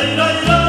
Lay, lay, lay.